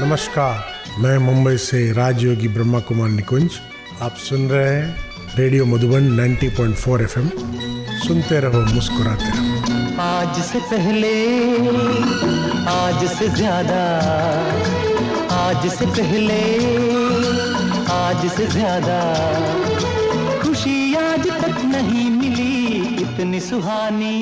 नमस्कार, मैं मुंबई से राजयोगी ब्रह्मा कुमार निकुंज। आप सुन रहे हैं रेडियो मधुबन 90.4 एफएम। सुनते रहो, मुस्कुराते रहो। आज से पहले, आज से ज़्यादा, आज से पहले, आज से ज़्यादा। खुशी आज तक नहीं मिली इतनी सुहानी।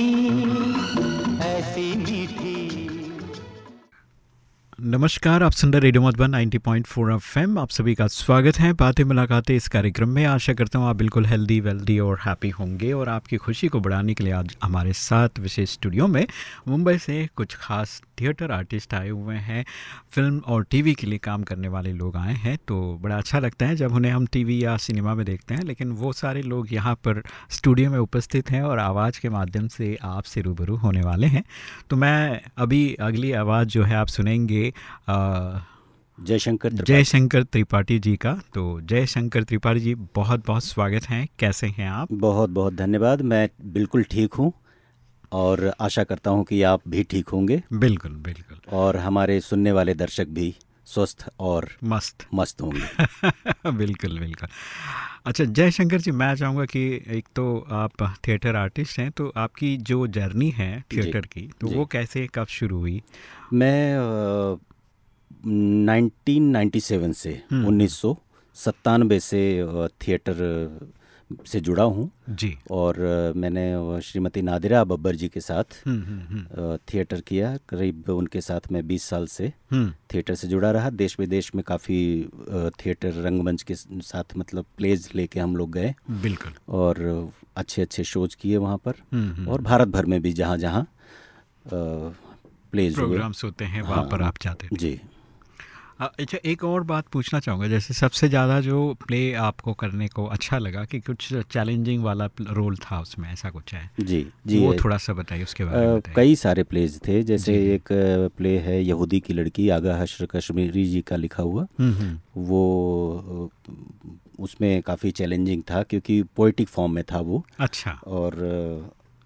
नमस्कार, आप सुंदर रेडियो मधुबन 90.4 पॉइंट आप सभी का स्वागत है। बातें मुलाकातें इस कार्यक्रम में। आशा करता हूँ आप बिल्कुल हेल्दी वेल्दी और हैप्पी होंगे और आपकी खुशी को बढ़ाने के लिए आज हमारे साथ विशेष स्टूडियो में मुंबई से कुछ खास थिएटर आर्टिस्ट आए हुए हैं फ़िल्म और टीवी के लिए काम करने वाले लोग आए हैं तो बड़ा अच्छा लगता है जब उन्हें हम टीवी या सिनेमा में देखते हैं लेकिन वो सारे लोग यहाँ पर स्टूडियो में उपस्थित हैं और आवाज़ के माध्यम से आपसे रूबरू होने वाले हैं। तो मैं अभी अगली आवाज़ जो है आप सुनेंगे जयशंकर जयशंकर त्रिपाठी जी का। तो जयशंकर त्रिपाठी जी बहुत बहुत स्वागत है। कैसे हैं आप? बहुत बहुत धन्यवाद। मैं बिल्कुल ठीक हूँ। और आशा करता हूँ कि आप भी ठीक होंगे। बिल्कुल बिल्कुल। और हमारे सुनने वाले दर्शक भी स्वस्थ और मस्त। मस्त होंगे। बिल्कुल बिल्कुल। अच्छा जयशंकर जी मैं चाहूँगा कि एक तो आप थिएटर आर्टिस्ट हैं तो आपकी जो जर्नी है थिएटर की तो वो कैसे कब शुरू हुई? मैं नाइनटीन नाइन्टी सेवन से हम्म। उन्नीस सौ सत्तानवे से थिएटर से जुड़ा हूँ। जी। और मैंने श्रीमती नादिरा बब्बर जी के साथ हम्म हम्म हम्म। थिएटर किया। करीब उनके साथ मैं 20 साल से थिएटर से जुड़ा रहा। देश विदेश में काफ़ी थिएटर रंगमंच के साथ मतलब प्लेज लेके हम लोग गए। बिल्कुल। और अच्छे अच्छे शोज़ किए वहाँ पर। और भारत भर में भी जहाँ जहाँ प्लेज प्रोग्राम्स होते हैं वहाँ पर हाँ, आप जाते जी। अच्छा एक और बात पूछना चाहूँगा। जैसे सबसे ज़्यादा जो प्ले आपको करने को अच्छा लगा कि कुछ चैलेंजिंग वाला रोल था उसमें ऐसा कुछ है? जी जी वो थोड़ा सा बताइए उसके बारे में कई सारे प्लेज थे। जैसे एक प्ले है यहूदी की लड़की आगा हशर कश्मीरी जी का लिखा हुआ। हम्म हम्म। वो उसमें काफ़ी चैलेंजिंग था क्योंकि पोइटिक फॉर्म में था वो। अच्छा। और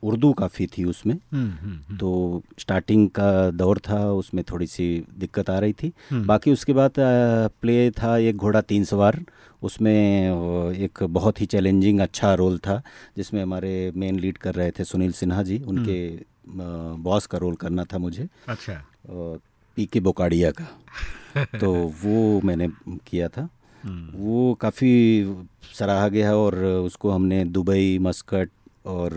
उर्दू काफ़ी थी उसमें। हम्म हम्म हम्म, तो स्टार्टिंग का दौर था उसमें थोड़ी सी दिक्कत आ रही थी। बाकी उसके बाद प्ले था एक घोड़ा तीन सवार। उसमें एक बहुत ही चैलेंजिंग अच्छा रोल था जिसमें हमारे मेन लीड कर रहे थे सुनील सिन्हा जी। उनके बॉस का रोल करना था मुझे। अच्छा। पी के बोकाड़िया का। तो वो मैंने किया था। वो काफ़ी सराहा गया और उसको हमने दुबई मस्कट और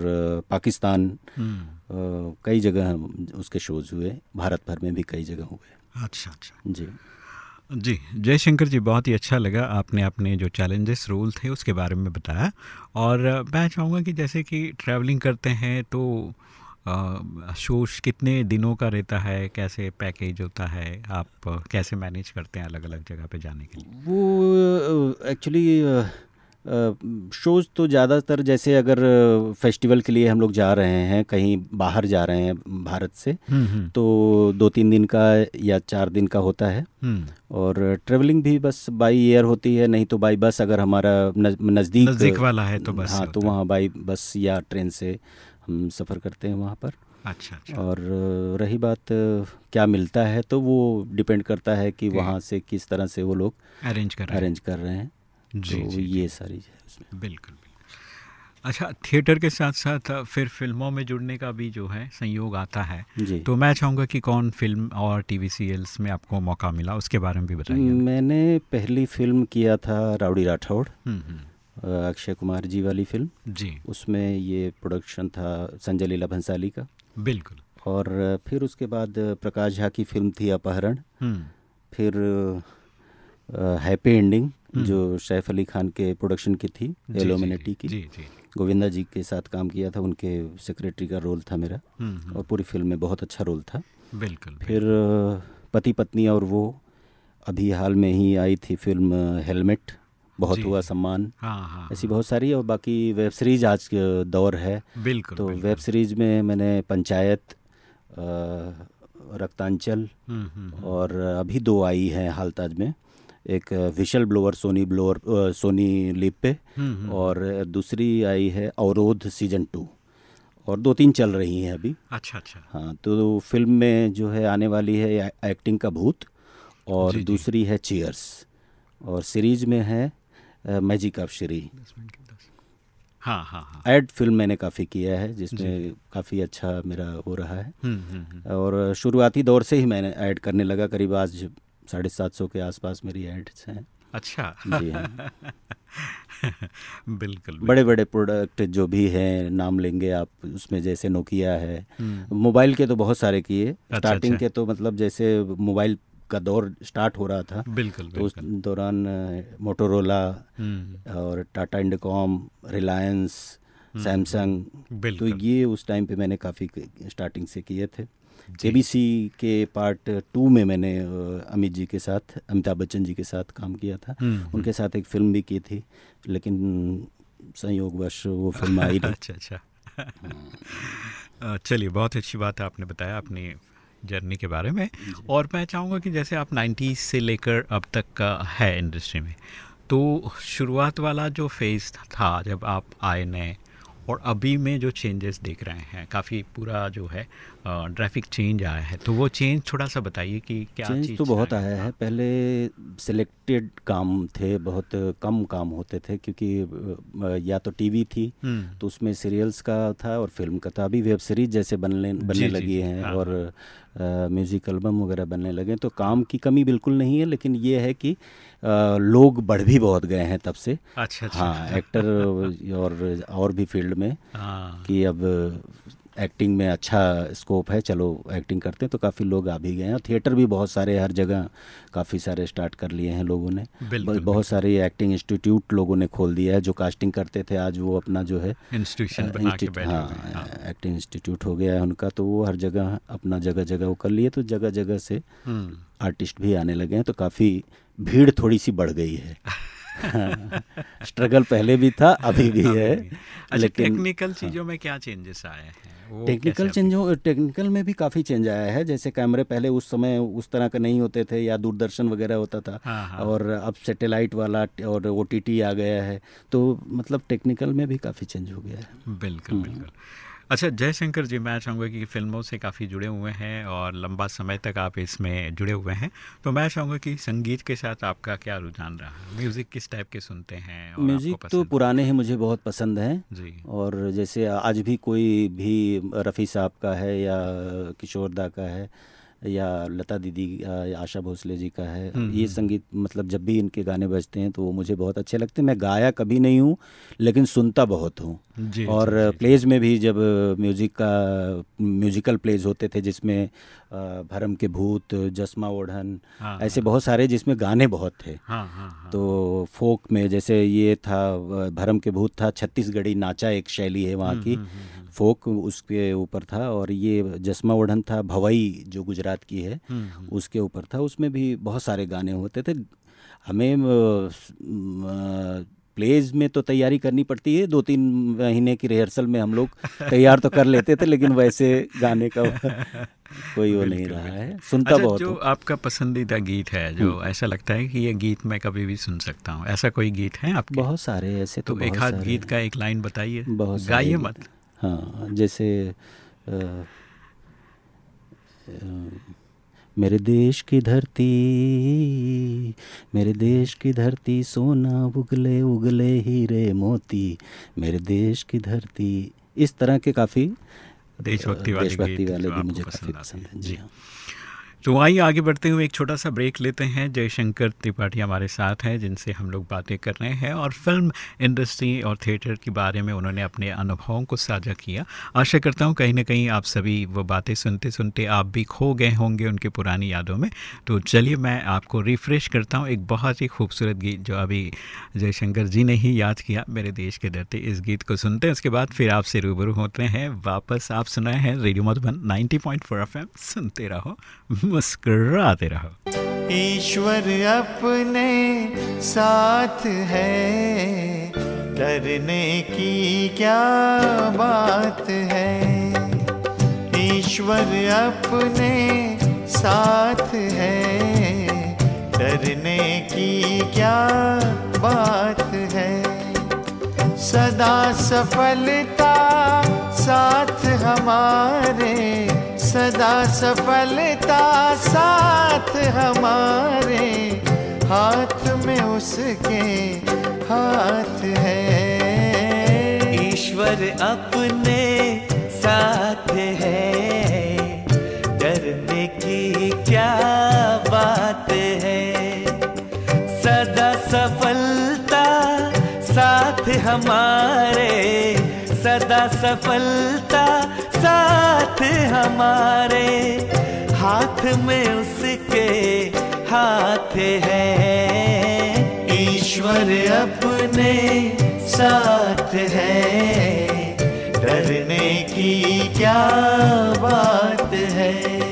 पाकिस्तान हम्म, कई जगह उसके शोज़ हुए भारत भर में भी कई जगह हुए। अच्छा अच्छा। जी। जी जयशंकर जी बहुत ही अच्छा लगा आपने अपने जो चैलेंजेस रोल थे उसके बारे में बताया। और मैं चाहूँगा कि जैसे कि ट्रैवलिंग करते हैं तो शोज़ कितने दिनों का रहता है कैसे पैकेज होता है आप कैसे मैनेज करते हैं अलग अलग जगह पे जाने के लिए? वो एक्चुअली शोज़ तो ज़्यादातर जैसे अगर फेस्टिवल के लिए हम लोग जा रहे हैं कहीं बाहर जा रहे हैं भारत से हम्म हम्म। तो दो तीन दिन का या चार दिन का होता है। हम्म, और ट्रेवलिंग भी बस बाई एयर होती है नहीं तो बाई बस अगर हमारा नज़दीक नज़दीक वाला है तो बस हाँ तो वहाँ बाई बस या ट्रेन से हम सफ़र करते हैं वहाँ पर। अच्छा अच्छा। और रही बात क्या मिलता है तो वो डिपेंड करता है कि कि- वहाँ से किस तरह से वो लोग अरेंज कर अरेंज कर रहे हैं। जी तो जी ये सारी बिल्कुल बिल्कुल। अच्छा थिएटर के साथ साथ फिर फ़िल्मों में जुड़ने का भी जो है संयोग आता है। तो मैं चाहूँगा कि कौन फ़िल्म और टीवी सीरियल्स में आपको मौका मिला उसके बारे में भी बताइए। मैंने पहली फ़िल्म किया था राउडी राठौड़ अक्षय कुमार जी वाली फ़िल्म। जी। उसमें ये प्रोडक्शन था संजय लीला भंसाली का। बिल्कुल। और फिर उसके बाद प्रकाश झा की फ़िल्म थी अपहरण। फिर हैप्पी एंडिंग। जो सैफ अली खान के प्रोडक्शन की थी एलोमिनेटी की। जी जी। गोविंदा जी के साथ काम किया था उनके सेक्रेटरी का रोल था मेरा। हम्म, हम्म, और पूरी फ़िल्म में बहुत अच्छा रोल था। बिल्कुल फिर पति पत्नी और वो अभी हाल में ही आई थी फ़िल्म हेलमेट बहुत हुआ सम्मान। हाँ हाँ ऐसी बहुत सारी और बाकी वेब सीरीज़ आज के दौर है। बिल्कुल तो बिल्कुल। वेब सीरीज़ में मैंने पंचायत रक्तांचल हम्म, हम्म, हम्म, और अभी दो आई हैं हाल ताज में। एक whistle blower Sony blower Sony lip पे हम्म, हम्म, और दूसरी आई है अवरोध सीज़न टू और दो तीन चल रही हैं अभी। अच्छा अच्छा। हाँ तो फ़िल्म में जो है आने वाली है एक्टिंग का भूत और जी, दूसरी जी। है चीयर्स और सीरीज़ में है मैजिक ऑफ़ श्री हाँ हाँ हाँ। एड फ़िल्म मैंने काफ़ी किया है जिसमें काफ़ी अच्छा मेरा हो रहा है। हम्म, हम्म, हम्म। और शुरुआती दौर से ही मैंने ऐड करने लगा करीब आज साढ़े सात सौ के आसपास मेरी एड्स हैं। अच्छा। जी हाँ। बिल्कुल बड़े बड़े प्रोडक्ट जो भी हैं नाम लेंगे आप उसमें जैसे नोकिया है। हम्म, मोबाइल के तो बहुत सारे किए। अच्छा, स्टार्टिंग अच्छा। के तो मतलब जैसे मोबाइल का दौर स्टार्ट हो रहा था। बिल्कुल तो उस दौरान मोटोरोला हम्म, और टाटा इंडोकॉम रिलायंस सैमसंग तो ये उस टाइम पे मैंने काफ़ी स्टार्टिंग से किए थे। केबीसी के पार्ट टू में मैंने अमित जी के साथ अमिताभ बच्चन जी के साथ काम किया था। हम्म, उनके साथ एक फ़िल्म भी की थी लेकिन संयोगवश वो फ़िल्म आई अच्छा अच्छा। चलिए बहुत अच्छी बात है आपने बताया अपनी जर्नी के बारे में। और मैं चाहूँगा कि जैसे आप 90s से लेकर अब तक का है इंडस्ट्री में तो शुरुआत वाला जो फ़ेज़ था जब आप आए नए और अभी में जो चेंजेस देख रहे हैं काफ़ी पूरा जो है ट्रैफ़िक चेंज आया है तो वो चेंज थोड़ा सा बताइए कि क्या चेंज तो बहुत आया है? पहले सिलेक्टेड काम थे बहुत कम काम होते थे क्योंकि या तो टीवी थी हम्म, तो उसमें सीरियल्स का था और फ़िल्म का था। अभी वेब सीरीज़ जैसे बनने बनने लगी हैं हाँ, और म्यूज़िक एल्बम वगैरह बनने लगे हैं। तो काम की कमी बिल्कुल नहीं है लेकिन ये है कि अ, लोग बढ़ भी बहुत गए हैं तब से। अच्छा अच्छा। हाँ एक्टर और और भी फ़ील्ड में हाँ। कि अब एक्टिंग में अच्छा स्कोप है चलो एक्टिंग करते हैं तो काफ़ी लोग आ भी गए हैं। थिएटर भी बहुत सारे हर जगह काफ़ी सारे स्टार्ट कर लिए हैं लोगों ने। बिल्कुल, बहुत सारे एक्टिंग इंस्टीट्यूट लोगों ने खोल दिया है जो कास्टिंग करते थे आज वो अपना जो है इंस्टीट्यूशन बना के बैठे हाँ हाँ एक्टिंग इंस्टीट्यूट हो गया है उनका तो वो हर जगह अपना जगह जगह वो कर लिए तो जगह जगह से हम्म, आर्टिस्ट भी आने लगे हैं तो काफ़ी भीड़ थोड़ी सी बढ़ गई है। स्ट्रगल पहले भी था अभी भी है अच्छा लेकिन टेक्निकल चीज़ों में क्या चेंजेस आए हैं? टेक्निकल चेंजों टेक्निकल में भी काफ़ी चेंज आया है जैसे कैमरे पहले उस समय उस तरह का नहीं होते थे या दूरदर्शन वगैरह होता था हाँ, हाँ। और अब सैटेलाइट वाला और ओटीटी आ गया है तो मतलब टेक्निकल में भी काफ़ी चेंज हो गया है। बिल्कुल बिल्कुल। अच्छा जयशंकर जी मैं चाहूँगा कि फ़िल्मों से काफ़ी जुड़े हुए हैं और लंबा समय तक आप इसमें जुड़े हुए हैं। तो मैं चाहूँगा कि संगीत के साथ आपका क्या रुझान रहा? है म्यूज़िक किस टाइप के सुनते हैं म्यूज़िक तो पुराने ही? मुझे बहुत पसंद हैं। जी। और जैसे आज भी कोई भी रफ़ी साहब का है या किशोरदा का है या लता दीदी या आशा भोसले जी का है। ये संगीत मतलब जब भी इनके गाने बजते हैं तो वो मुझे बहुत अच्छे लगते हैं। मैं गाया कभी नहीं हूँ लेकिन सुनता बहुत हूँ। और प्लेज में भी जब म्यूज़िक का म्यूजिकल प्लेज होते थे जिसमें भरम के भूत जसमा ओढ़न हाँ, ऐसे हाँ, बहुत सारे जिसमें गाने बहुत थे। हाँ हाँ हाँ। तो फोक में जैसे ये था भरम के भूत था छत्तीसगढ़ी नाचा एक शैली है वहाँ की। फोक उसके ऊपर था और ये जसमा ओढ़न था भवई जो गुजरात की है उसके ऊपर था। उसमें भी बहुत सारे गाने होते थे। हमें प्लेज में तो तैयारी करनी पड़ती है। दो तीन महीने की रिहर्सल में हम लोग तैयार तो कर लेते थे लेकिन वैसे गाने का कोई वो नहीं रहा है। सुनता अच्छा बहुत जो आपका पसंदीदा गीत है जो ऐसा लगता है कि ये गीत मैं कभी भी सुन सकता हूँ। ऐसा कोई गीत है आपके? बहुत सारे ऐसे तो, तो एक हाथ गीत का एक लाइन बताइए। बहुत गाइए मत। हाँ जैसे मेरे देश की धरती मेरे देश की धरती सोना उगले उगले हीरे मोती। मेरे देश की धरती इस तरह के काफ़ी देशभक्ति वाले देशभक्ति वाले भी मुझे काफ़ी पसंद हैं। जी। हाँ। तो आइए आगे बढ़ते हुए एक छोटा सा ब्रेक लेते हैं। जयशंकर त्रिपाठी हमारे साथ हैं, जिनसे हम लोग बातें कर रहे हैं और फ़िल्म इंडस्ट्री और थिएटर के बारे में उन्होंने अपने अनुभवों को साझा किया। आशा करता हूँ कहीं ना कहीं आप सभी वो बातें सुनते सुनते आप भी खो गए होंगे उनके पुरानी यादों में। तो चलिए मैं आपको रिफ़्रेश करता हूँ एक बहुत ही खूबसूरत गीत जो अभी जयशंकर जी ने ही याद किया मेरे देश के धरती इस गीत को सुनते हैं। उसके बाद फिर आपसे रूबरू होते हैं। वापस आप सुनाए हैं रेडियो मधुबन 90.4 एफएम सुनते रहो। मुस्कुराते रहो। ईश्वर अपने साथ है, डरने की क्या बात है? ईश्वर अपने साथ है, डरने की क्या बात है? सदा सफलता साथ हमारे सदा सफलता साथ हमारे हाथ में उसके हाथ है। ईश्वर अपने साथ है। डरने की क्या बात है? सदा सफलता साथ हमारे। सदा सफलता साथ हमारे हाथ में उसके हाथ है। ईश्वर अपने साथ है। डरने की क्या बात है?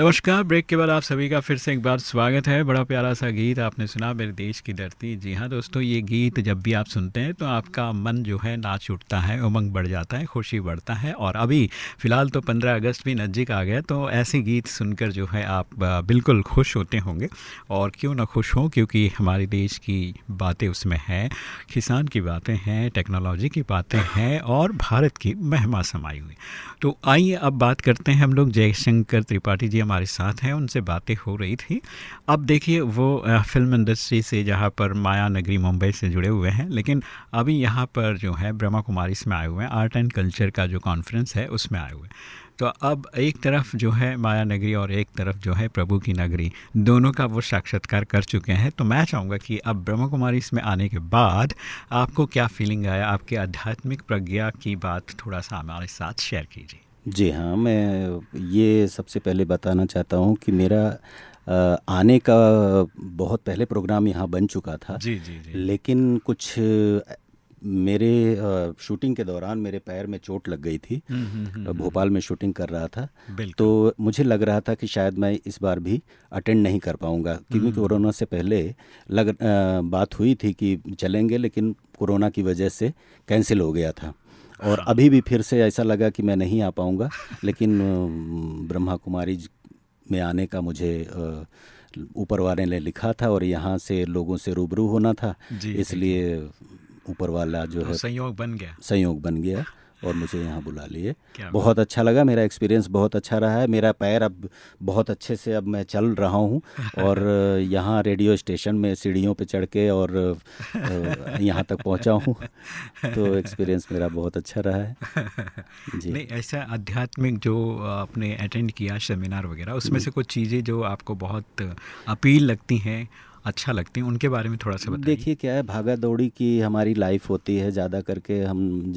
नमस्कार, ब्रेक के बाद आप सभी का फिर से एक बार स्वागत है। बड़ा प्यारा सा गीत आपने सुना, मेरे देश की धरती। जी हाँ दोस्तों, ये गीत जब भी आप सुनते हैं तो आपका मन जो है नाच उठता है, उमंग बढ़ जाता है, खुशी बढ़ता है। और अभी फ़िलहाल तो 15 अगस्त भी नज़दीक आ गया तो ऐसे गीत सुनकर जो है आप बिल्कुल खुश होते होंगे। और क्यों ना खुश हों? क्योंकि हमारे देश की बातें उसमें हैं, किसान की बातें हैं, टेक्नोलॉजी की बातें हैं और भारत की महिमा समाई हुई। तो आइए अब बात करते हैं हम लोग जयशंकर त्रिपाठी जी हमारे साथ हैं, उनसे बातें हो रही थी। अब देखिए वो फ़िल्म इंडस्ट्री से जहाँ पर माया नगरी मुंबई से जुड़े हुए हैं, लेकिन अभी यहाँ पर जो है ब्रह्मा कुमारी इसमें आए हुए हैं आर्ट एंड कल्चर का जो कॉन्फ्रेंस है, उसमें आए हुए हैं। तो अब एक तरफ़ जो है माया नगरी और एक तरफ़ जो है प्रभु की नगरी। दोनों का वो साक्षात्कार कर चुके हैं। तो मैं चाहूँगा कि अब ब्रह्म कुमारी इसमें आने के बाद आपको क्या फीलिंग आया? आपके आध्यात्मिक प्रज्ञा की बात थोड़ा सा हमारे साथ शेयर कीजिए। जी हाँ मैं ये सबसे पहले बताना चाहता हूँ कि मेरा आने का बहुत पहले प्रोग्राम यहाँ बन चुका था। जी जी जी। लेकिन कुछ मेरे शूटिंग के दौरान मेरे पैर में चोट लग गई थी। भोपाल में शूटिंग कर रहा था। तो मुझे लग रहा था कि शायद मैं इस बार भी अटेंड नहीं कर पाऊँगा क्योंकि कोरोना से पहले लग आ, बात हुई थी कि चलेंगे लेकिन कोरोना की वजह से कैंसिल हो गया था। और अभी भी फिर से ऐसा लगा कि मैं नहीं आ पाऊँगा लेकिन ब्रह्मा कुमारी में आने का मुझे ऊपर वाले ने लिखा था और यहाँ से लोगों से रूबरू होना था। इसलिए ऊपर वाला जो तो है संयोग बन गया। संयोग बन गया और मुझे यहाँ बुला लिए। बहुत अच्छा लगा मेरा एक्सपीरियंस बहुत अच्छा रहा है। मेरा पैर अब बहुत अच्छे से अब मैं चल रहा हूँ और यहाँ रेडियो स्टेशन में सीढ़ियों पे चढ़ के और यहाँ तक पहुँचा हूँ। तो एक्सपीरियंस मेरा बहुत अच्छा रहा है। जी। नहीं ऐसा आध्यात्मिक जो आपने अटेंड किया सेमिनार वगैरह उसमें से कुछ चीज़ें जो आपको बहुत अपील लगती हैं अच्छा लगती हैं उनके बारे में थोड़ा सा बताइए। देखिए क्या है भागा दौड़ी की हमारी लाइफ होती है ज़्यादा करके हम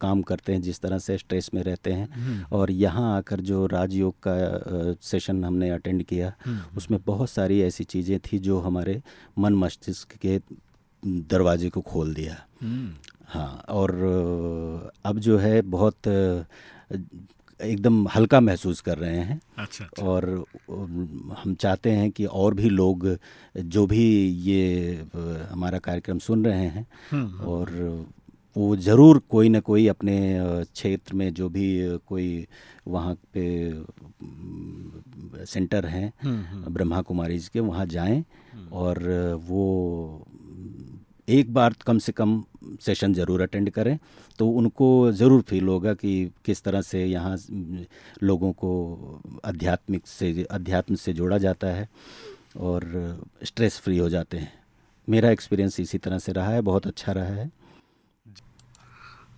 काम करते हैं जिस तरह से स्ट्रेस में रहते हैं। और यहाँ आकर जो राजयोग का सेशन हमने अटेंड किया उसमें बहुत सारी ऐसी चीज़ें थी जो हमारे मन मस्तिष्क के दरवाजे को खोल दिया। हाँ और अब जो है बहुत एकदम हल्का महसूस कर रहे हैं। अच्छा, अच्छा। और हम चाहते हैं कि और भी लोग जो भी ये हमारा कार्यक्रम सुन रहे हैं और वो ज़रूर कोई ना कोई अपने क्षेत्र में जो भी कोई वहाँ पे सेंटर हैं ब्रह्मा कुमारी जी के वहाँ जाएँ और वो एक बार कम से कम सेशन ज़रूर अटेंड करें। तो उनको ज़रूर फील होगा कि किस तरह से यहाँ लोगों को आध्यात्मिक से, अध्यात्म से जोड़ा जाता है और स्ट्रेस फ्री हो जाते हैं। मेरा एक्सपीरियंस इसी तरह से रहा है, बहुत अच्छा रहा है।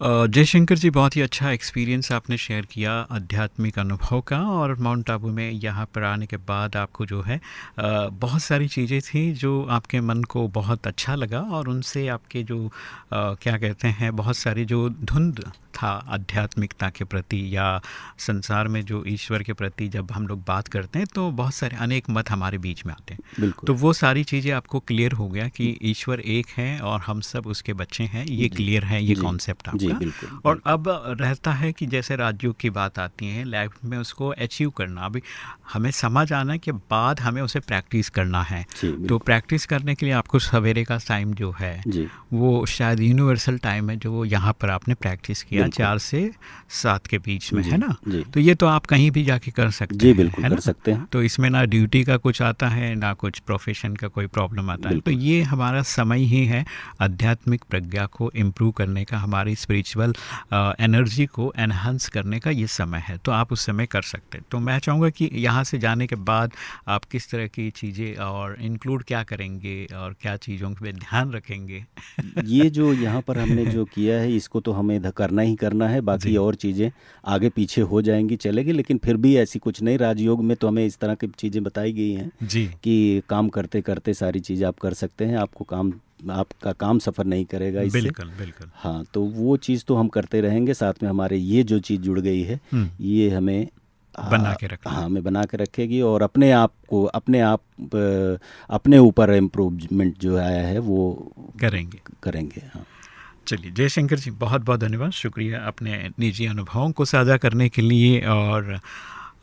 जयशंकर जी, बहुत ही अच्छा एक्सपीरियंस आपने शेयर किया आध्यात्मिक अनुभव का और माउंट आबू में यहाँ पर आने के बाद आपको जो है बहुत सारी चीज़ें थी जो आपके मन को बहुत अच्छा लगा और उनसे आपके जो क्या कहते हैं, बहुत सारी जो धुंध था आध्यात्मिकता के प्रति या संसार में जो ईश्वर के प्रति जब हम लोग बात करते हैं तो बहुत सारे अनेक मत हमारे बीच में आते हैं। तो वो सारी चीज़ें आपको क्लियर हो गया कि ईश्वर एक है और हम सब उसके बच्चे हैं ये क्लियर है ये कॉन्सेप्ट आपका। और अब रहता है कि जैसे राज्यों की बात आती है लाइफ में उसको अचीव करना। अभी हमें समझ आना के बाद हमें उसे प्रैक्टिस करना है। तो प्रैक्टिस करने के लिए आपको सवेरे का टाइम जो है वो शायद यूनिवर्सल टाइम है जो यहाँ पर आपने प्रैक्टिस किया चार से सात के बीच में है ना? तो ये तो आप कहीं भी जाके कर सकते जी हैं बिल्कुल है कर? सकते हैं। तो इसमें ना ड्यूटी का कुछ आता है ना कुछ प्रोफेशन का कोई प्रॉब्लम आता है। तो ये हमारा समय ही है आध्यात्मिक प्रज्ञा को इम्प्रूव करने का हमारी स्पिरिचुअल एनर्जी को एनहांस करने का ये समय है। तो आप उस समय कर सकते हैं। तो मैं चाहूँगा कि यहाँ से जाने के बाद आप किस तरह की चीज़ें और इंक्लूड क्या करेंगे और क्या चीज़ों पे ध्यान रखेंगे? ये जो यहाँ पर हमने जो किया है इसको तो हमें करना ही करना है बाकी और चीज़ें आगे पीछे हो जाएँगी चलेगी लेकिन फिर भी ऐसी कुछ नहीं। राजयोग में तो हमें इस तरह की चीज़ें बताई गई हैं जी। कि काम करते करते सारी चीज़ें आप कर सकते हैं आपको काम आपका काम सफ़र नहीं करेगा इससे। बिल्कुल बिल्कुल। हाँ तो वो चीज़ तो हम करते रहेंगे साथ में हमारे ये जो चीज़ जुड़ गई है हम्म। ये हमें बना के रखना। हाँ। हमें बना के रखेगी और अपने आप को अपने आप अपने ऊपर इम्प्रूवमेंट जो आया है वो करेंगे। करेंगे हाँ। चलिए जयशंकर जी बहुत बहुत धन्यवाद। शुक्रिया अपने निजी अनुभवों को साझा करने के लिए और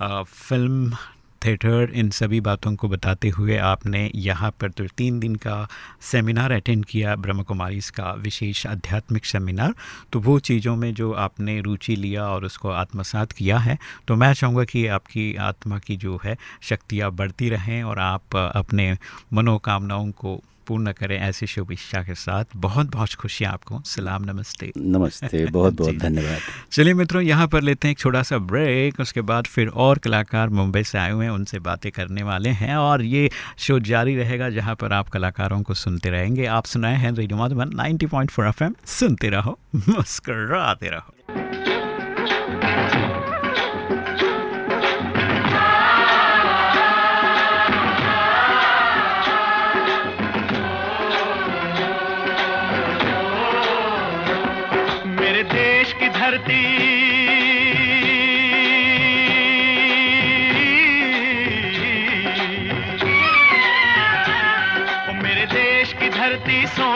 आ, फ़िल्म थिएटर इन सभी बातों को बताते हुए आपने यहाँ पर तो तीन दिन का सेमिनार अटेंड किया ब्रह्म कुमारी का विशेष आध्यात्मिक सेमिनार। तो वो चीज़ों में जो आपने रुचि लिया और उसको आत्मसात किया है तो मैं चाहूँगा कि आपकी आत्मा की जो है शक्तियाँ बढ़ती रहें और आप अपने मनोकामनाओं को पूर्ण करें ऐसी शुभ इच्छा के साथ। बहुत बहुत खुशियाँ आपको। सलाम नमस्ते। नमस्ते। बहुत बहुत धन्यवाद। चलिए मित्रों यहाँ पर लेते हैं एक छोटा सा ब्रेक उसके बाद फिर और कलाकार मुंबई से आए हुए हैं उनसे बातें करने वाले हैं और ये शो जारी रहेगा जहाँ पर आप कलाकारों को सुनते रहेंगे। आप सुनाए हैं रेडियो मधुबन 90.4 एफएम। सुनते रहो मुस्कराते रहो।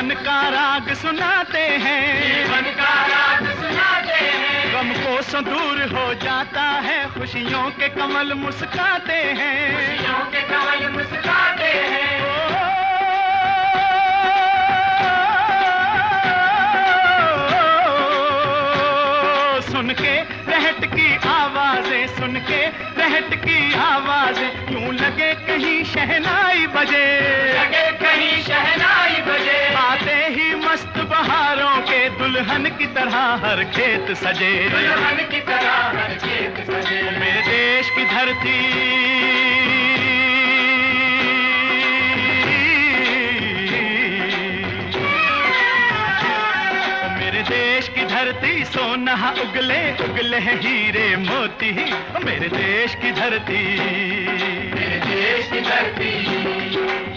जीवन का राग सुनाते हैं। जीवन का राग सुनाते हैं। गम को संदूर हो जाता है खुशियों के कमल मुस्काते हैं। खुशियों के कमल मुस्काते हैं। सुन के रहट की आवाज़ें सुन के रहट की आवाज़ें। यूँ लगे कहीं शहनाई बजे। लगे कहीं शहनाई बहारों के दुल्हन की तरह हर खेत सजे। दुल्हन की तरह हर खेत सजे। मेरे देश की धरती। मेरे देश की धरती सोना उगले उगले हैं हीरे मोती मेरे देश की धरती। मेरे देश की धरती।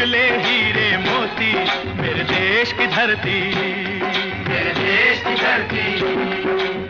उगले हीरे मोती मेरे देश की धरती। मेरे देश की धरती।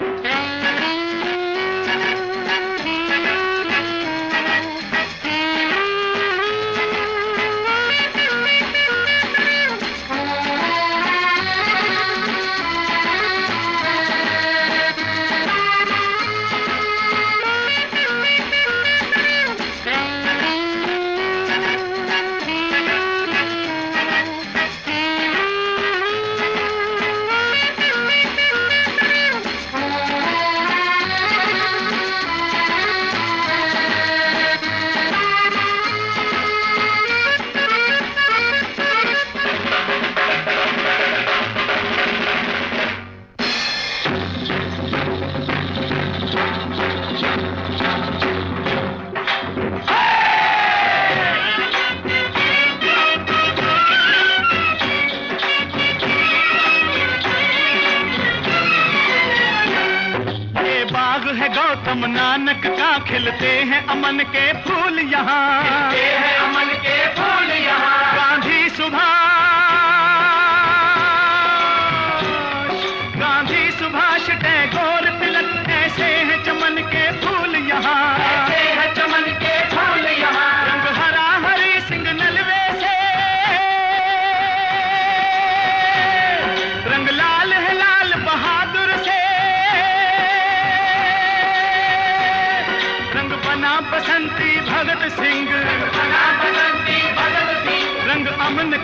खिलते हैं अमन के फूल यहाँ। हैं अमन के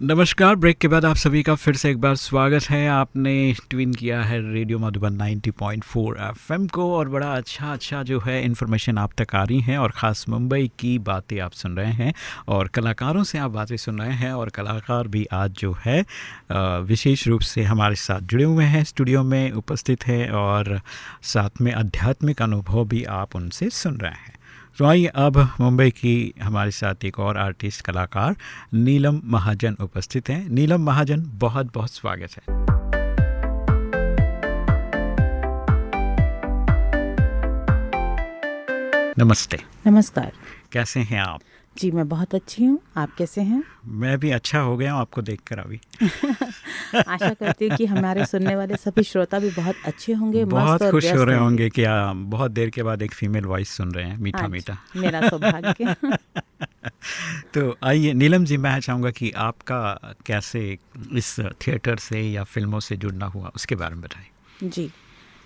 नमस्कार, ब्रेक के बाद आप सभी का फिर से एक बार स्वागत है। आपने ट्विन किया है रेडियो मधुबन 90.4 एफएम को और बड़ा अच्छा अच्छा जो है इन्फॉर्मेशन आप तक आ रही हैं और ख़ास मुंबई की बातें आप सुन रहे हैं और कलाकारों से आप बातें सुन रहे हैं और कलाकार भी आज जो है विशेष रूप से हमारे साथ जुड़े हुए हैं, स्टूडियो में उपस्थित है और साथ में आध्यात्मिक अनुभव भी आप उनसे सुन रहे हैं। तो आइए अब मुंबई की हमारे साथ एक और आर्टिस्ट कलाकार नीलम महाजन उपस्थित हैं। नीलम महाजन बहुत बहुत स्वागत है। नमस्ते। नमस्कार। कैसे हैं आप? जी मैं बहुत अच्छी हूँ। आप कैसे हैं? मैं भी अच्छा हो गया हूँ आपको देखकर अभी। आशा करती हूँ कि हमारे सुनने वाले सभी श्रोता भी बहुत अच्छे होंगे बहुत खुश हो रहे होंगे। कि आ, बहुत देर के बाद एक फीमेल वॉइस सुन रहे हैं मीठा हाँ मीठा। मेरा सौभाग्य। तो आइए नीलम जी मैं चाहूँगा कि आपका कैसे इस थिएटर से या फ़िल्मों से जुड़ना हुआ उसके बारे में बताएँ। जी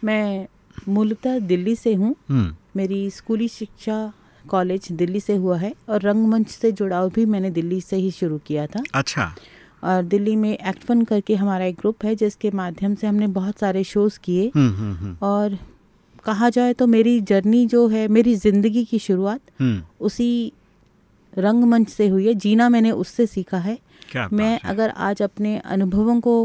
मैं मूलतः दिल्ली से हूँ। हम्म। मेरी स्कूली शिक्षा कॉलेज दिल्ली से हुआ है और रंगमंच से जुड़ाव भी मैंने दिल्ली से ही शुरू किया था। अच्छा। और दिल्ली में एक्ट फन करके हमारा एक ग्रुप है जिसके माध्यम से हमने बहुत सारे शोज़ किए। हम्म हम्म हम्म। और कहा जाए तो मेरी जर्नी जो है मेरी ज़िंदगी की शुरुआत उसी रंगमंच से हुई है। जीना मैंने उससे सीखा है। मैं है। अगर आज अपने अनुभवों को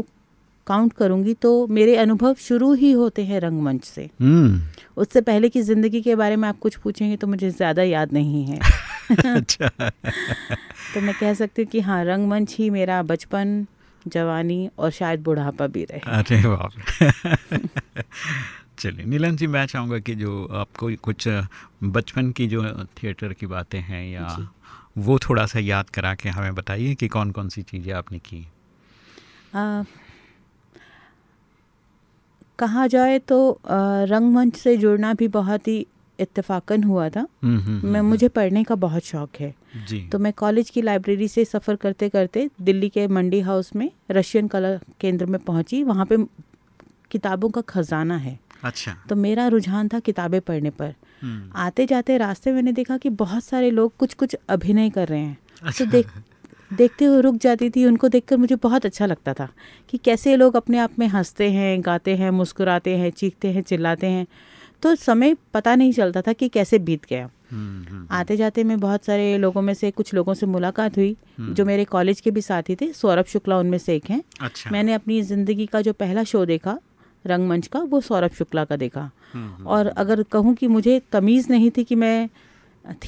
काउंट करूँगी तो मेरे अनुभव शुरू ही होते हैं रंगमंच से। उससे पहले की ज़िंदगी के बारे में आप कुछ पूछेंगे तो मुझे ज़्यादा याद नहीं है। अच्छा। तो मैं कह सकती हूँ कि हाँ रंगमंच ही मेरा बचपन जवानी और शायद बुढ़ापा भी रहे। अरे बाप चलिए नीलम जी मैं चाहूँगा कि जो आपको कुछ बचपन की जो थिएटर की बातें हैं या वो थोड़ा सा याद करा के हमें बताइए कि कौन कौन सी चीज़ें आपने की आ, कहा जाए तो रंगमंच से जुड़ना भी बहुत ही इत्तेफाकन हुआ था। हम्म, हम्म, मैं हम्म, मुझे पढ़ने का बहुत शौक है। जी। तो मैं कॉलेज की लाइब्रेरी से सफ़र करते करते दिल्ली के मंडी हाउस में रशियन कला केंद्र में पहुँची। वहाँ पे किताबों का खजाना है। अच्छा। तो मेरा रुझान था किताबें पढ़ने पर। आते जाते रास्ते मैंने देखा कि बहुत सारे लोग कुछ कुछ अभिनय कर रहे हैं। अच्छा। तो देख देखते हुए रुक जाती थी उनको देखकर मुझे बहुत अच्छा लगता था कि कैसे लोग अपने आप में हँसते हैं गाते हैं मुस्कुराते हैं चीखते हैं चिल्लाते हैं। तो समय पता नहीं चलता था कि कैसे बीत गया। हम्म, हम्म, आते जाते में बहुत सारे लोगों में से कुछ लोगों से मुलाकात हुई जो मेरे कॉलेज के भी साथी थे सौरभ शुक्ला उनमें से एक हैं। अच्छा। मैंने अपनी ज़िंदगी का जो पहला शो देखा रंगमंच का वो सौरभ शुक्ला का देखा। हम्म, और अगर कहूँ कि मुझे तमीज़ नहीं थी कि मैं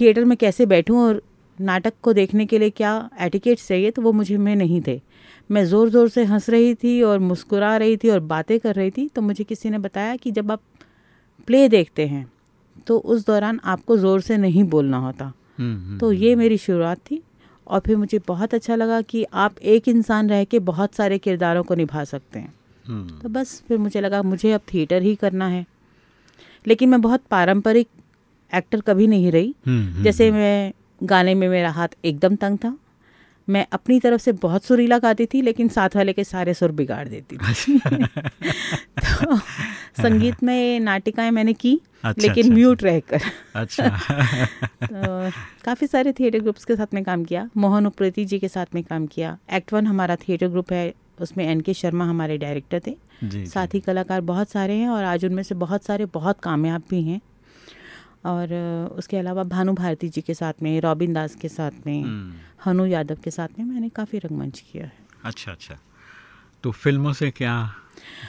थिएटर में कैसे बैठूँ और नाटक को देखने के लिए क्या एटिकेट्स चाहिए तो वो मुझे में नहीं थे। मैं ज़ोर ज़ोर से हंस रही थी और मुस्कुरा रही थी और बातें कर रही थी तो मुझे किसी ने बताया कि जब आप प्ले देखते हैं तो उस दौरान आपको ज़ोर से नहीं बोलना होता। हम्म, हम्म, तो ये मेरी शुरुआत थी और फिर मुझे बहुत अच्छा लगा कि आप एक इंसान रह के बहुत सारे किरदारों को निभा सकते हैं। हम्म, तो बस फिर मुझे लगा मुझे अब थिएटर ही करना है। लेकिन मैं बहुत पारंपरिक एक्टर कभी नहीं रही। हम्म, हम्म, जैसे मैं गाने में मेरा हाथ एकदम तंग था। मैं अपनी तरफ़ से बहुत सुरीला गाती थी लेकिन साथ वाले के सारे सुर बिगाड़ देती थी। तो संगीत में नाटिकाएँ मैंने की अच्छा, लेकिन अच्छा, म्यूट रहकर। अच्छा। तो काफ़ी सारे थिएटर ग्रुप्स के साथ में काम किया। मोहन उप्रेती जी के साथ में काम किया। एक्ट वन हमारा थिएटर ग्रुप है उसमें एन के शर्मा हमारे डायरेक्टर थे। जी। साथी कलाकार बहुत सारे हैं और आज उनमें से बहुत सारे बहुत कामयाब भी हैं। और उसके अलावा भानु भारती जी के साथ में रॉबिन दास के साथ में हम्म, हनु यादव के साथ में मैंने काफ़ी रंगमंच किया है। अच्छा अच्छा। तो फ़िल्मों से क्या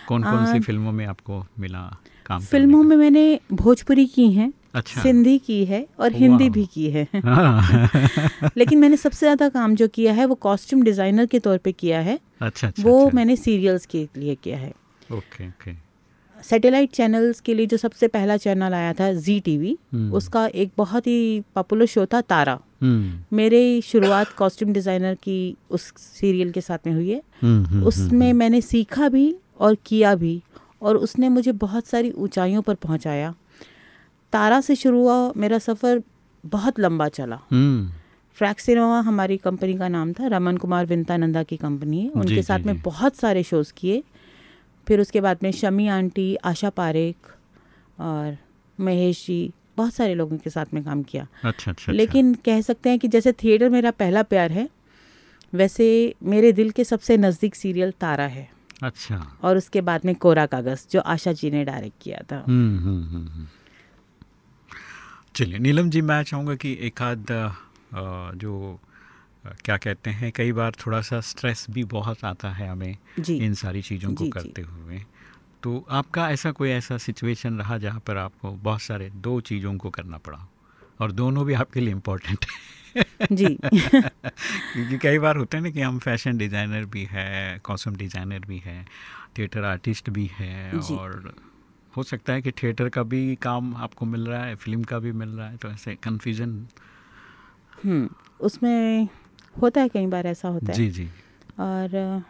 कौन कौन सी फ़िल्मों में आपको मिला काम फ़िल्मों में मैंने भोजपुरी की हैं अच्छा। सिंधी की है और हिंदी भी की है। हाँ, लेकिन मैंने सबसे ज़्यादा काम जो किया है वो कॉस्ट्यूम डिज़ाइनर के तौर पे किया है। अच्छा अच्छा वो अच्छा, मैंने सीरियल्स के लिए किया है। Okay okay. सैटेलाइट चैनल्स के लिए जो सबसे पहला चैनल आया था जी टीवी हम्म। उसका एक बहुत ही पॉपुलर शो था तारा। हम्म। मेरी शुरुआत कॉस्ट्यूम डिज़ाइनर की उस सीरियल के साथ में हुई है। हम्म, उसमें मैंने सीखा भी और किया भी और उसने मुझे बहुत सारी ऊंचाइयों पर पहुँचाया। तारा से शुरू हुआ मेरा सफ़र बहुत लंबा चला। फ्रैक सिनेमा हमारी कंपनी का नाम था रमन कुमार विंतानंदा की कंपनी है। उनके साथ में। बहुत सारे शोज़ किए। फिर उसके बाद में शमी आंटी आशा पारेख और महेश जी बहुत सारे लोगों के साथ में काम किया अच्छा अच्छा अच्छा। लेकिन कह सकते हैं कि जैसे थिएटर मेरा पहला प्यार है वैसे मेरे दिल के सबसे नज़दीक सीरियल तारा है अच्छा और उसके बाद में कोरा कागज़ जो आशा जी ने डायरेक्ट किया था हम्म हम्म हम्म। चलिए नीलम जी मैं चाहूँगा कि एक आध जो क्या कहते हैं कई बार थोड़ा सा स्ट्रेस भी बहुत आता है हमें इन सारी चीज़ों को। करते हुए। तो आपका ऐसा कोई ऐसा सिचुएशन रहा जहाँ पर आपको बहुत सारे दो चीज़ों को करना पड़ा? और दोनों भी आपके लिए इम्पोर्टेंट है। जी। क्योंकि कई बार होते हैं ना कि हम फ़ैशन डिज़ाइनर भी है कॉस्ट्यूम डिज़ाइनर भी है थिएटर आर्टिस्ट भी है और हो सकता है कि थिएटर का भी काम आपको मिल रहा है फ़िल्म का भी मिल रहा है तो ऐसे कन्फ्यूज़न उसमें होता है कई बार ऐसा होता है। जी जी। और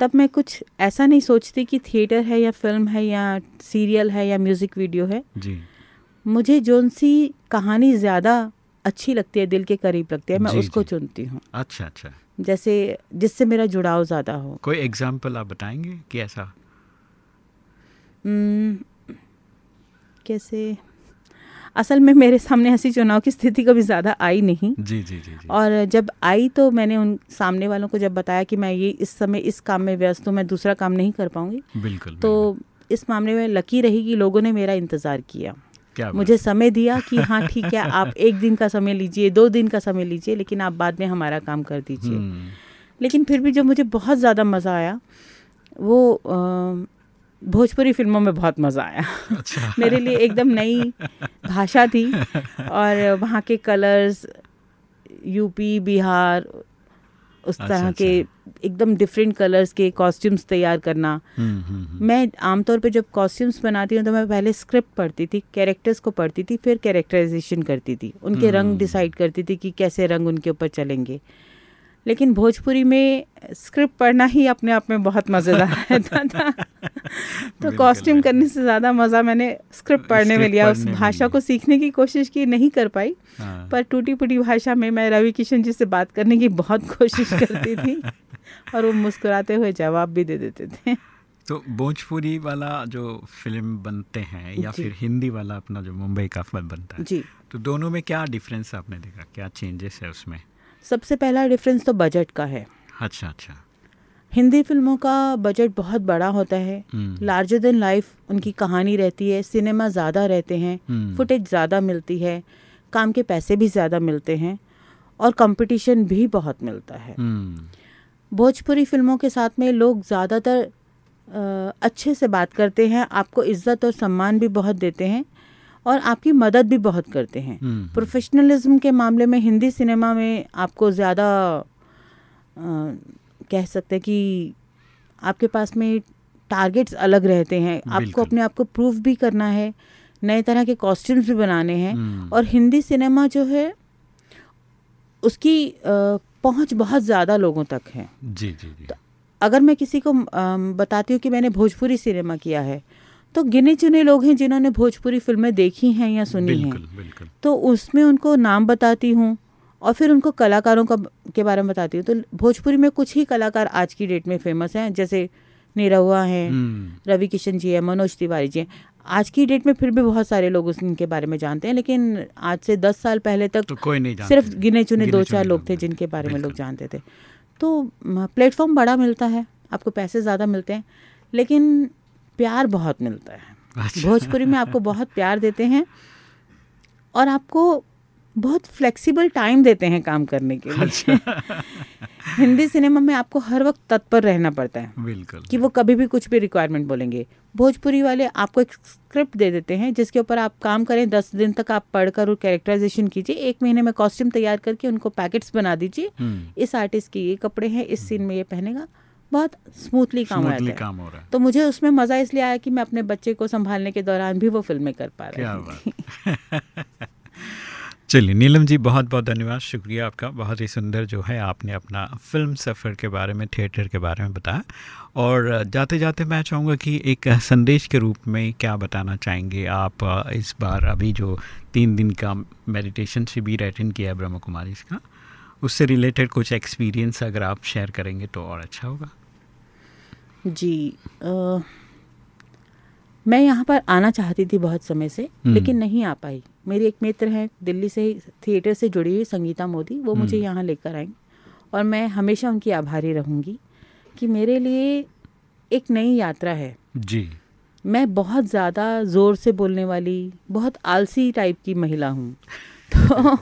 तब मैं कुछ ऐसा नहीं सोचती कि थिएटर है या फ़िल्म है या सीरियल है या म्यूज़िक वीडियो है। जी। मुझे जोन सी कहानी ज़्यादा अच्छी लगती है दिल के करीब लगती है मैं जी, उसको जी। चुनती हूँ। अच्छा अच्छा। जैसे जिससे मेरा जुड़ाव ज़्यादा हो। कोई एग्ज़ाम्पल आप बताएँगे कि ऐसा? कैसे? असल में मेरे सामने ऐसी चुनाव की स्थिति कभी ज़्यादा आई नहीं। जी जी जी जी। और जब आई तो मैंने उन सामने वालों को जब बताया कि मैं ये इस समय इस काम में व्यस्त हूँ मैं दूसरा काम नहीं कर पाऊँगी बिल्कुल तो बिल्कुल। इस मामले में लकी रही कि लोगों ने मेरा इंतज़ार किया। क्या मुझे समय दिया कि हाँ ठीक है आप एक दिन का समय लीजिए दो दिन का समय लीजिए लेकिन आप बाद में हमारा काम कर दीजिए। हम्म, लेकिन फिर भी जो मुझे बहुत ज़्यादा मज़ा आया वो भोजपुरी फ़िल्मों में बहुत मज़ा आया। अच्छा। मेरे लिए एकदम नई भाषा थी और वहाँ के कलर्स यूपी बिहार उस अच्छा, तरह के एकदम डिफरेंट कलर्स के कॉस्ट्यूम्स तैयार करना। हम्म, हम्म, हम्म, मैं आमतौर पे जब कॉस्ट्यूम्स बनाती हूँ तो मैं पहले स्क्रिप्ट पढ़ती थी कैरेक्टर्स को पढ़ती थी फिर कैरेक्टराइजेशन करती थी। उनके रंग। डिसाइड करती थी कि कैसे रंग उनके ऊपर चलेंगे। लेकिन भोजपुरी में स्क्रिप्ट पढ़ना ही अपने आप में बहुत मज़ेदार रहता था तो कॉस्ट्यूम करने से ज़्यादा मज़ा मैंने स्क्रिप्ट पढ़ने में लिया उस भाषा को सीखने की कोशिश की नहीं कर पाई। हाँ, पर टूटी फूटी भाषा में मैं रवि किशन जी से बात करने की बहुत कोशिश करती थी और वो मुस्कुराते हुए जवाब भी दे देते थे। तो भोजपुरी वाला जो फ़िल्म बनते हैं या फिर हिंदी वाला अपना जो मुंबई का फ़िल्म बनता है जी। तो दोनों में क्या डिफरेंस आपने देखा? क्या चेंजेस है उसमें? सबसे पहला डिफरेंस तो बजट का है। अच्छा अच्छा। हिंदी फ़िल्मों का बजट बहुत बड़ा होता है। हम्म। लार्जर देन लाइफ उनकी कहानी रहती है सिनेमा ज़्यादा रहते हैं हम्म। फुटेज ज़्यादा मिलती है काम के पैसे भी ज़्यादा मिलते हैं और कंपटीशन भी बहुत मिलता है। हम्म। भोजपुरी फ़िल्मों के साथ में लोग ज़्यादातर अच्छे से बात करते हैं आपको इज़्ज़त और सम्मान भी बहुत देते हैं। और आपकी मदद भी बहुत करते हैं। हम्म, प्रोफेशनलिज्म के मामले में हिंदी सिनेमा में आपको ज़्यादा कह सकते हैं कि आपके पास में टारगेट्स अलग रहते हैं। आपको अपने आप को प्रूव भी करना है नए तरह के कॉस्ट्यूम्स भी बनाने हैं हम्म। और हिंदी सिनेमा जो है उसकी पहुँच बहुत ज़्यादा लोगों तक है। जी जी जी। तो अगर मैं किसी को बताती हूँ कि मैंने भोजपुरी सिनेमा किया है तो गिने चुने लोग हैं जिन्होंने भोजपुरी फ़िल्में देखी हैं या सुनी हैं। तो उसमें उनको नाम बताती हूँ और फिर उनको कलाकारों का के बारे में बताती हूँ। तो भोजपुरी में कुछ ही कलाकार आज की डेट में फ़ेमस हैं जैसे निरहुआ हैं हम्म, रवि किशन जी हैं मनोज तिवारी जी हैं। आज की डेट में फिर भी बहुत सारे लोग उनके बारे में जानते हैं लेकिन आज से दस साल पहले तक तो कोई नहीं सिर्फ़ गिने चुने दो चार लोग थे जिनके बारे में लोग जानते थे। तो प्लेटफॉर्म बड़ा मिलता है आपको पैसे ज़्यादा मिलते हैं लेकिन प्यार बहुत मिलता है। अच्छा। भोजपुरी में आपको बहुत प्यार देते हैं और आपको बहुत फ्लेक्सिबल टाइम देते हैं काम करने के लिए। अच्छा। हिंदी सिनेमा में आपको हर वक्त तत्पर रहना पड़ता है बिल्कुल। कि वो कभी भी कुछ भी रिक्वायरमेंट बोलेंगे। भोजपुरी वाले आपको एक स्क्रिप्ट दे देते हैं जिसके ऊपर आप काम करें दस दिन तक आप पढ़कर और कैरेक्टराइजेशन कीजिए एक महीने में कॉस्ट्यूम तैयार करके उनको पैकेट्स बना दीजिए। हम्म, इस आर्टिस्ट के ये कपड़े हैं इस सीन में ये पहनेगा। बहुत स्मूथली काम हो है काम हो रहा है। तो मुझे उसमें मज़ा इसलिए आया कि मैं अपने बच्चे को संभालने के दौरान भी वो फ़िल्में कर पा रही थी। चलिए नीलम जी बहुत बहुत धन्यवाद। शुक्रिया आपका। बहुत ही सुंदर जो है आपने अपना फ़िल्म सफ़र के बारे में थिएटर के बारे में बताया। और जाते जाते मैं चाहूँगा कि एक संदेश के रूप में क्या बताना चाहेंगे आप इस बार अभी जो तीन दिन का मेडिटेशन शिविर अटेंड किया है ब्रह्म कुमारी का उससे रिलेटेड कुछ एक्सपीरियंस अगर आप शेयर करेंगे तो और अच्छा होगा। जी अ, मैं यहाँ पर आना चाहती थी बहुत समय से हम्म। लेकिन नहीं आ पाई। मेरी एक मित्र हैं दिल्ली से ही थिएटर से जुड़ी हुई संगीता मोदी वो मुझे हम्म। यहाँ लेकर आई। और मैं हमेशा उनकी आभारी रहूँगी कि मेरे लिए एक नई यात्रा है। जी। मैं बहुत ज़्यादा ज़ोर से बोलने वाली बहुत आलसी टाइप की महिला हूँ। तो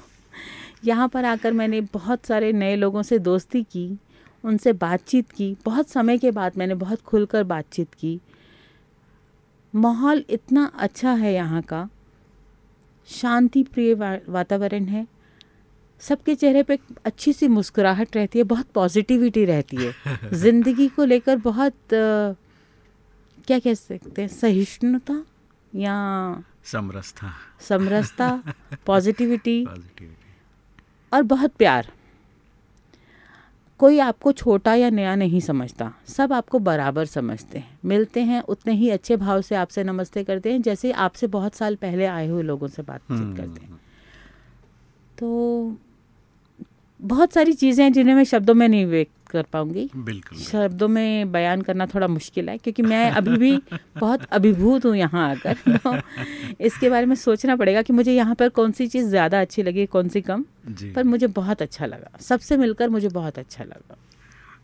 यहाँ पर आकर मैंने बहुत सारे नए लोगों से दोस्ती की उनसे बातचीत की बहुत समय के बाद मैंने बहुत खुलकर बातचीत की। माहौल इतना अच्छा है यहाँ का। शांति प्रिय वातावरण है। सबके चेहरे पे अच्छी सी मुस्कुराहट रहती है बहुत पॉजिटिविटी रहती है। ज़िंदगी को लेकर बहुत अ, क्या कह सकते हैं सहिष्णुता या समरसता। समरसता पॉजिटिविटी और बहुत प्यार। कोई आपको छोटा या नया नहीं समझता सब आपको बराबर समझते हैं। मिलते हैं उतने ही अच्छे भाव से आपसे नमस्ते करते हैं जैसे आपसे बहुत साल पहले आए हुए लोगों से बातचीत करते हैं। तो बहुत सारी चीज़ें हैं जिन्हें मैं शब्दों में नहीं व्यक्त कर पाऊँगी। बिल्कुल शब्दों में बयान करना थोड़ा मुश्किल है क्योंकि मैं अभी भी बहुत अभिभूत हूँ यहाँ आकर तो इसके बारे में सोचना पड़ेगा कि मुझे यहाँ पर कौन सी चीज़ ज़्यादा अच्छी लगी कौन सी कम। पर मुझे बहुत अच्छा लगा। सबसे मिलकर मुझे बहुत अच्छा लगा।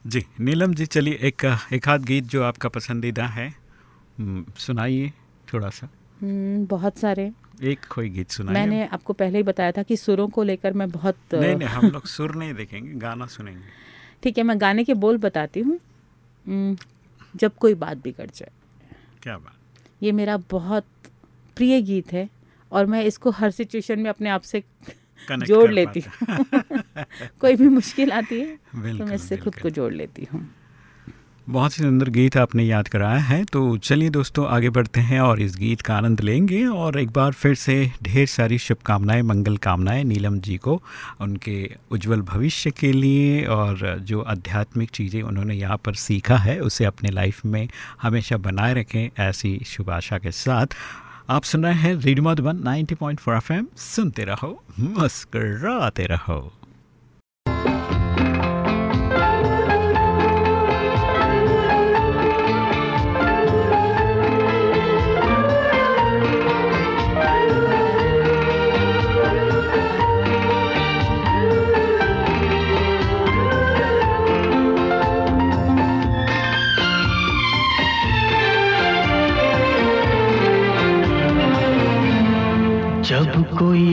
जी नीलम जी चलिए एक एक आध गीत जो आपका पसंदीदा है सुनाइए थोड़ा सा। हम्म, बहुत सारे। एक कोई गीत सुनाइए। मैंने आपको पहले ही बताया था कि सुरों को लेकर मैं बहुत नहीं नहीं हम लोग सुर नहीं देखेंगे गाना सुनेंगे। ठीक है मैं गाने के बोल बताती हूँ। जब कोई बात बिगड़ जाए। क्या बात? ये मेरा बहुत प्रिय गीत है और मैं इसको हर सिचुएशन में अपने आप से जोड़ लेती हूँ। कोई भी मुश्किल आती है तो मैं इससे खुद को जोड़ लेती हूँ। बहुत ही सुंदर गीत आपने याद कराया है तो चलिए दोस्तों, आगे बढ़ते हैं और इस गीत का आनंद लेंगे और एक बार फिर से ढेर सारी शुभकामनाएँ, मंगल कामनाएँ नीलम जी को उनके उज्जवल भविष्य के लिए और जो आध्यात्मिक चीज़ें उन्होंने यहाँ पर सीखा है, उसे अपने लाइफ में हमेशा बनाए रखें ऐसी शुभ आशा के साथ। आप सुन रहे हैं रेडियो मधुबन 90.4 एफएम, सुनते रहो, मुस्कराते रहो।